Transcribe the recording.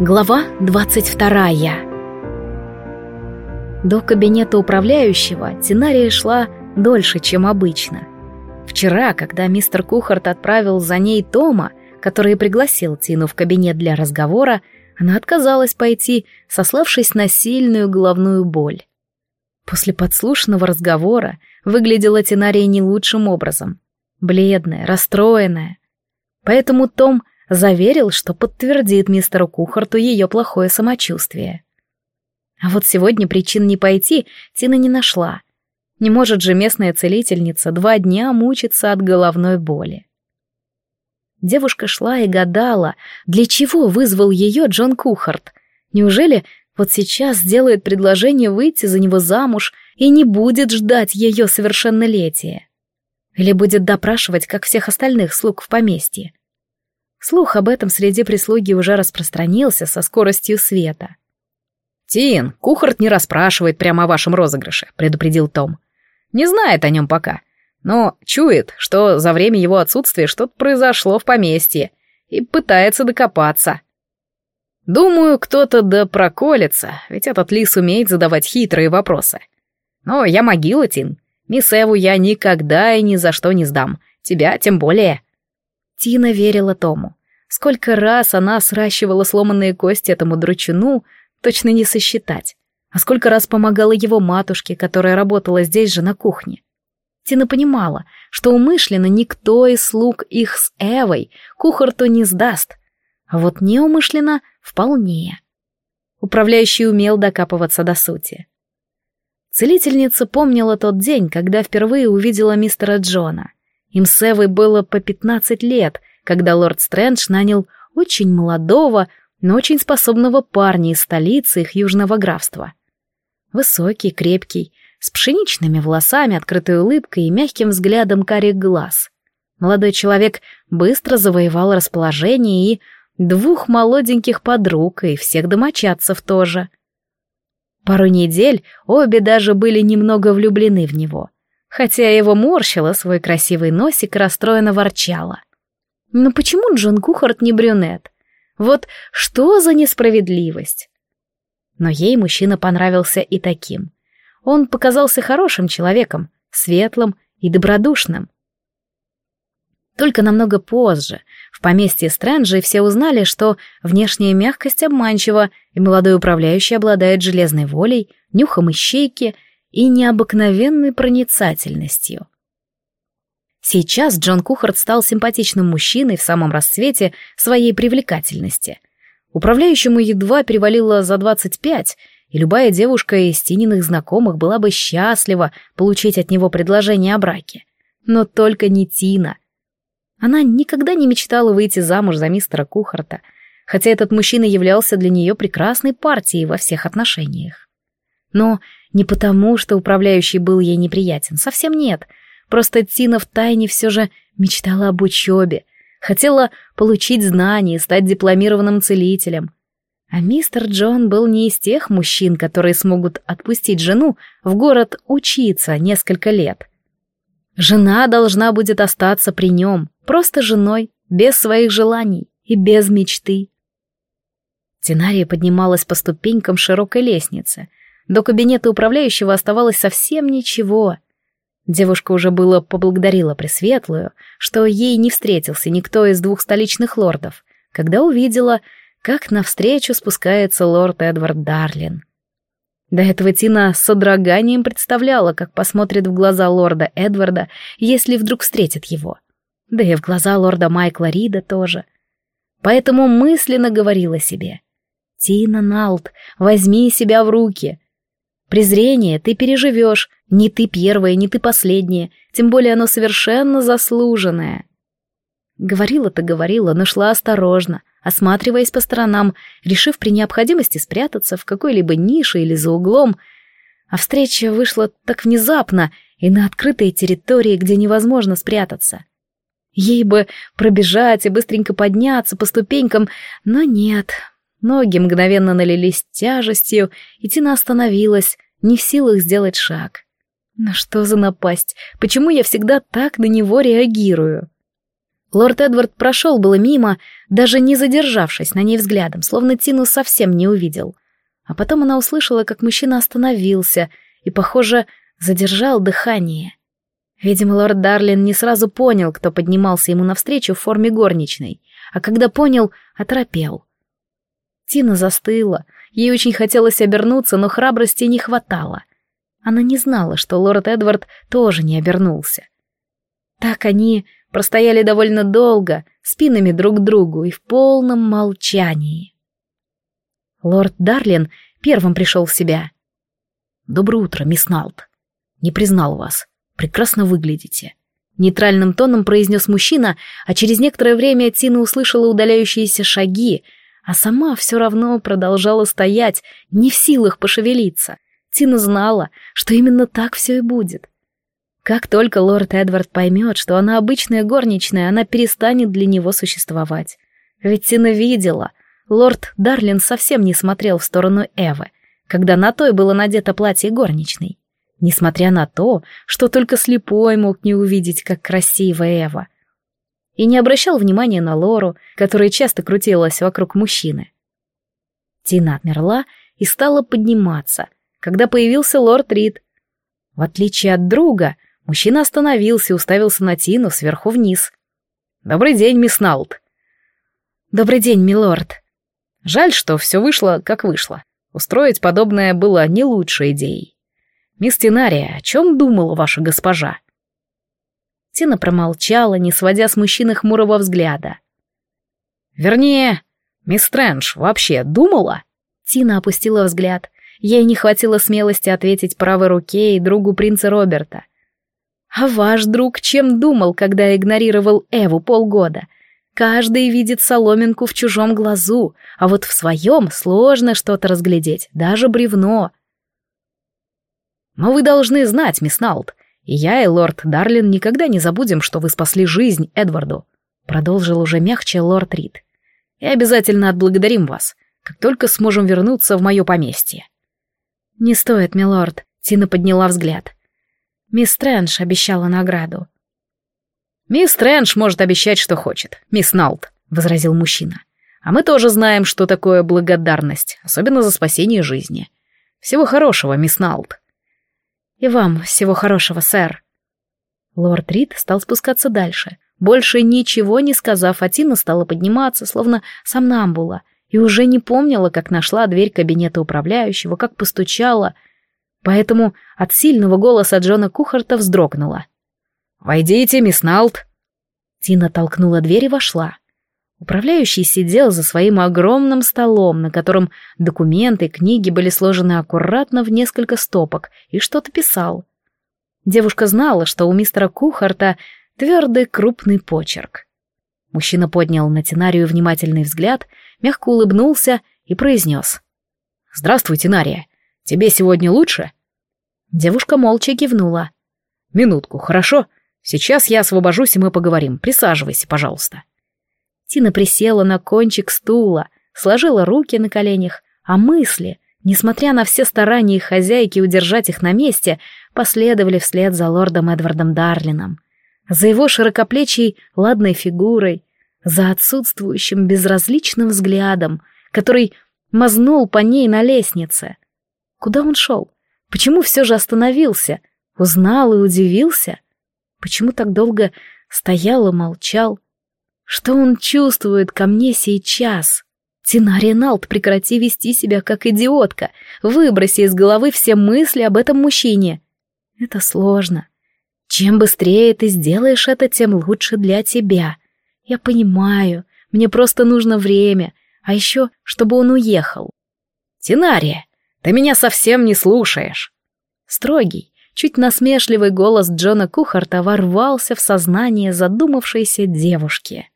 Глава 22 До кабинета управляющего Тинария шла дольше, чем обычно. Вчера, когда мистер Кухарт отправил за ней Тома, который пригласил Тину в кабинет для разговора, она отказалась пойти, сославшись на сильную головную боль. После подслушанного разговора выглядела Тинария не лучшим образом. Бледная, расстроенная. Поэтому Том заверил, что подтвердит мистеру Кухарту ее плохое самочувствие. А вот сегодня причин не пойти Тина не нашла. Не может же местная целительница два дня мучиться от головной боли. Девушка шла и гадала, для чего вызвал ее Джон Кухарт. Неужели вот сейчас сделает предложение выйти за него замуж и не будет ждать ее совершеннолетия? Или будет допрашивать, как всех остальных слуг в поместье? Слух об этом среди прислуги уже распространился со скоростью света. «Тин, Кухарт не расспрашивает прямо о вашем розыгрыше», — предупредил Том. «Не знает о нем пока, но чует, что за время его отсутствия что-то произошло в поместье и пытается докопаться. Думаю, кто-то да проколется, ведь этот лис умеет задавать хитрые вопросы. Но я могила, Тин. Мисс Эву я никогда и ни за что не сдам. Тебя тем более». Тина верила Тому. Сколько раз она сращивала сломанные кости этому дручуну, точно не сосчитать. А сколько раз помогала его матушке, которая работала здесь же на кухне. Тина понимала, что умышленно никто из слуг их с Эвой кухарту не сдаст, а вот неумышленно вполне. Управляющий умел докапываться до сути. Целительница помнила тот день, когда впервые увидела мистера Джона. Им с Эвой было по пятнадцать лет, когда лорд Стрэндж нанял очень молодого, но очень способного парня из столицы их южного графства. Высокий, крепкий, с пшеничными волосами, открытой улыбкой и мягким взглядом карих глаз. Молодой человек быстро завоевал расположение и двух молоденьких подруг, и всех домочадцев тоже. Пару недель обе даже были немного влюблены в него — хотя его морщила свой красивый носик и расстроенно ворчала. Но почему Джон Кухарт не брюнет? Вот что за несправедливость? Но ей мужчина понравился и таким. Он показался хорошим человеком, светлым и добродушным. Только намного позже, в поместье Стрэнджи, все узнали, что внешняя мягкость обманчива, и молодой управляющий обладает железной волей, нюхом ищейки — и необыкновенной проницательностью. Сейчас Джон Кухарт стал симпатичным мужчиной в самом расцвете своей привлекательности. Управляющему едва перевалило за 25, и любая девушка из Тининых знакомых была бы счастлива получить от него предложение о браке. Но только не Тина. Она никогда не мечтала выйти замуж за мистера Кухарта, хотя этот мужчина являлся для нее прекрасной партией во всех отношениях. Но не потому, что управляющий был ей неприятен, совсем нет. Просто Тина втайне все же мечтала об учебе, хотела получить знания и стать дипломированным целителем. А мистер Джон был не из тех мужчин, которые смогут отпустить жену в город учиться несколько лет. Жена должна будет остаться при нем, просто женой, без своих желаний и без мечты. Тинария поднималась по ступенькам широкой лестницы, до кабинета управляющего оставалось совсем ничего. Девушка уже было поблагодарила Пресветлую, что ей не встретился никто из двух столичных лордов, когда увидела, как навстречу спускается лорд Эдвард Дарлин. До этого Тина с содроганием представляла, как посмотрит в глаза лорда Эдварда, если вдруг встретит его. Да и в глаза лорда Майкла Рида тоже. Поэтому мысленно говорила себе. «Тина Налт, возьми себя в руки. Презрение ты переживешь, не ты первая, не ты последняя, тем более оно совершенно заслуженное. Говорила-то говорила, но шла осторожно, осматриваясь по сторонам, решив при необходимости спрятаться в какой-либо нише или за углом. А встреча вышла так внезапно и на открытой территории, где невозможно спрятаться. Ей бы пробежать и быстренько подняться по ступенькам, но нет, Ноги мгновенно налились тяжестью, и Тина остановилась, не в силах сделать шаг. Но что за напасть? Почему я всегда так на него реагирую? Лорд Эдвард прошел было мимо, даже не задержавшись на ней взглядом, словно Тину совсем не увидел. А потом она услышала, как мужчина остановился и, похоже, задержал дыхание. Видимо, лорд Дарлин не сразу понял, кто поднимался ему навстречу в форме горничной, а когда понял, оторопел. Тина застыла, ей очень хотелось обернуться, но храбрости не хватало. Она не знала, что лорд Эдвард тоже не обернулся. Так они простояли довольно долго, спинами друг к другу и в полном молчании. Лорд Дарлин первым пришел в себя. «Доброе утро, мисс Налт. Не признал вас. Прекрасно выглядите». Нейтральным тоном произнес мужчина, а через некоторое время Тина услышала удаляющиеся шаги, а сама все равно продолжала стоять, не в силах пошевелиться. Тина знала, что именно так все и будет. Как только лорд Эдвард поймет, что она обычная горничная, она перестанет для него существовать. Ведь Тина видела, лорд Дарлин совсем не смотрел в сторону Эвы, когда на той было надето платье горничной. Несмотря на то, что только слепой мог не увидеть, как красива Эва. И не обращал внимания на Лору, которая часто крутилась вокруг мужчины. Тина отмерла и стала подниматься, когда появился лорд Рид. В отличие от друга, мужчина остановился и уставился на Тину сверху вниз. «Добрый день, мисс Налт». «Добрый день, милорд». Жаль, что все вышло, как вышло. Устроить подобное было не лучшей идеей. «Мисс Тинария, о чем думала ваша госпожа?» Тина промолчала, не сводя с мужчины хмурого взгляда. «Вернее, мисс Стрэндж вообще думала?» Тина опустила взгляд. Ей не хватило смелости ответить правой руке и другу принца Роберта. «А ваш друг чем думал, когда игнорировал Эву полгода?» Каждый видит соломинку в чужом глазу, а вот в своем сложно что-то разглядеть, даже бревно. Но вы должны знать, мисс Налт, я, и лорд Дарлин никогда не забудем, что вы спасли жизнь Эдварду», — продолжил уже мягче лорд Рид. «И обязательно отблагодарим вас, как только сможем вернуться в мое поместье». «Не стоит, милорд», — Тина подняла взгляд. «Мисс Стрэндж обещала награду». «Мисс Стрэндж может обещать, что хочет, мисс Налт», — возразил мужчина. «А мы тоже знаем, что такое благодарность, особенно за спасение жизни. Всего хорошего, мисс Налт». «И вам всего хорошего, сэр». Лорд Рид стал спускаться дальше. Больше ничего не сказав, Атина стала подниматься, словно сомнамбула, и уже не помнила, как нашла дверь кабинета управляющего, как постучала. Поэтому от сильного голоса Джона Кухарта вздрогнула. «Войдите, мисс Налт!» Тина толкнула дверь и вошла. Управляющий сидел за своим огромным столом, на котором документы и книги были сложены аккуратно в несколько стопок, и что-то писал. Девушка знала, что у мистера Кухарта твердый крупный почерк. Мужчина поднял на Тинарию внимательный взгляд, мягко улыбнулся и произнес. «Здравствуй, Тинария. Тебе сегодня лучше?» Девушка молча кивнула. «Минутку, хорошо? Сейчас я освобожусь, и мы поговорим. Присаживайся, пожалуйста». Тина присела на кончик стула, сложила руки на коленях, а мысли, несмотря на все старания хозяйки удержать их на месте, последовали вслед за лордом Эдвардом Дарлином. За его широкоплечей ладной фигурой, за отсутствующим безразличным взглядом, который мазнул по ней на лестнице. Куда он шел? Почему все же остановился? Узнал и удивился? Почему так долго стоял и молчал? Что он чувствует ко мне сейчас? Тина Реналд, прекрати вести себя как идиотка. Выброси из головы все мысли об этом мужчине. Это сложно. Чем быстрее ты сделаешь это, тем лучше для тебя. Я понимаю, мне просто нужно время, а еще, чтобы он уехал. Тинария, ты меня совсем не слушаешь. Строгий, чуть насмешливый голос Джона Кухарта ворвался в сознание задумавшейся девушки.